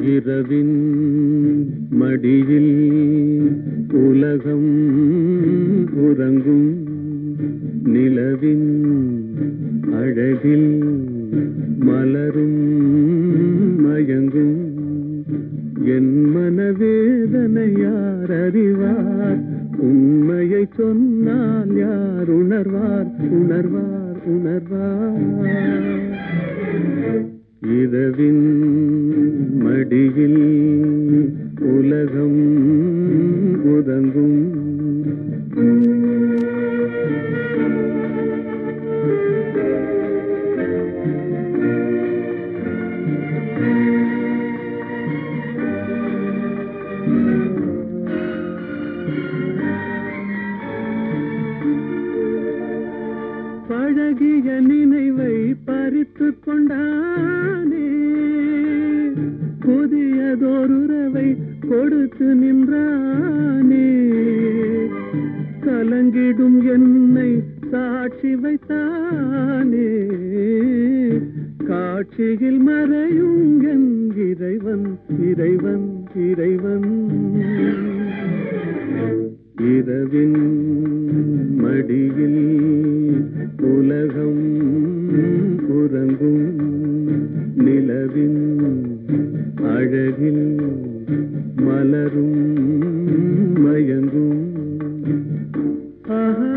இரவின் மடியில் உலகம் உறங்கும் நிலவின் அழகில் மலரும் மயங்கும். என் மனவேதனை யார் அறிவார். உண்மையை சொன்னால் யார் உணர்வார்? உணர்வார். உணர்வார் பழகிய நினைவை பறித்து கொண்டானே. புதியதோருறவை கொடுத்து நின்றானே. கலங்கிடும் என்னை சாட்சி வைத்தானே. காட்சியில் மறையும் என் இறைவன் இறைவன் இறைவன். உலகம் உறங்கும் நிலவின் அழகில் மலரும் மயங்கும். ஆஹா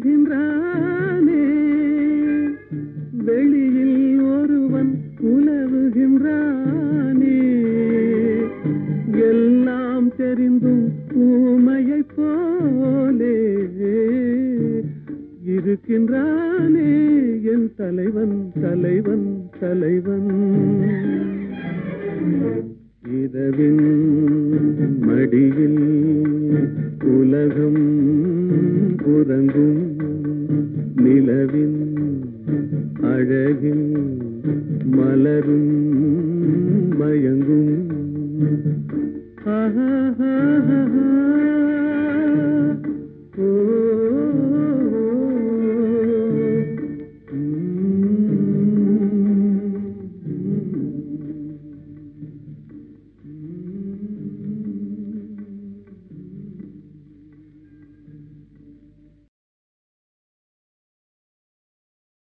உறங்குகின்றானே வெளியில் ஒருவன் உலவுகின்றானே. எல்லாம் தெரிந்தும் ஊமையைப் போலே இருக்கின்றானே. என் தலைவன் தலைவன் தலைவன். இரவின் മലരിൻ അഴകിൻ മലരും മയങ്ങും.